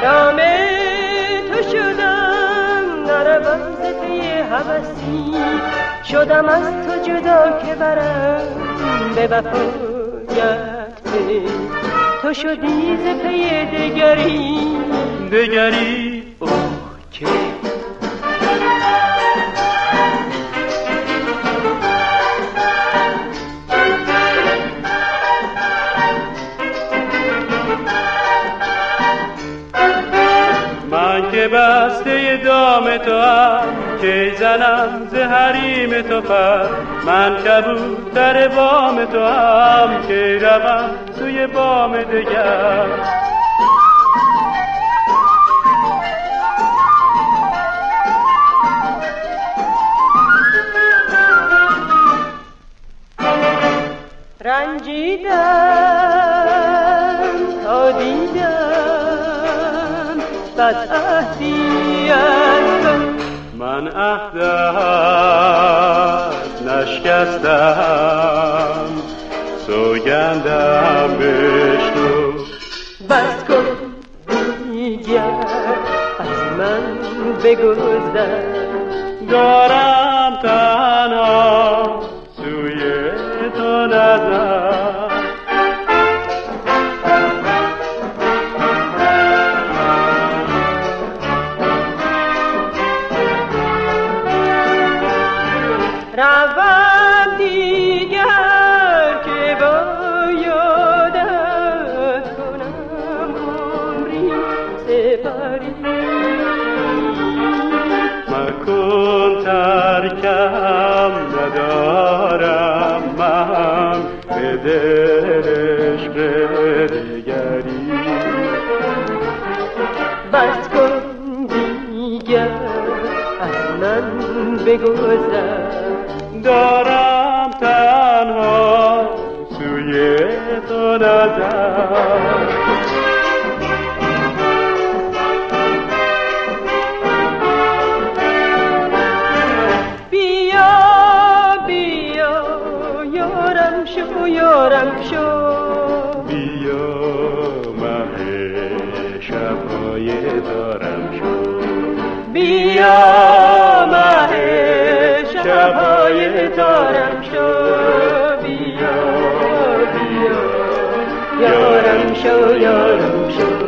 رام تو شدم نروم ز پی هوسی. شدم از تو جدا که برم به وفایت تو شدی ز پی دگری دگری. اوه که که بسته دام تو هم که زنم ز حریم تو پر. من کبوتر بام تو هم که روم سوی بام دگر. رنجیدم. بد عهدی من عهدت نشکستم سوگندم بشنو بس کن. دیگر از من بگذر. دارم تنها سوی تو نظر. روم دیگر که با یادت کنم عمری سپری. مکن ترکم ندارم من به دلش به دگری بس کن دیگر از من بگذر. دارم تنها سوی تو نظر بیا بیا یارم شو یارم شو. بیا مه شبهای دارم شو. بیا. دارم شو بیا بیا. یارم شو یارم شو.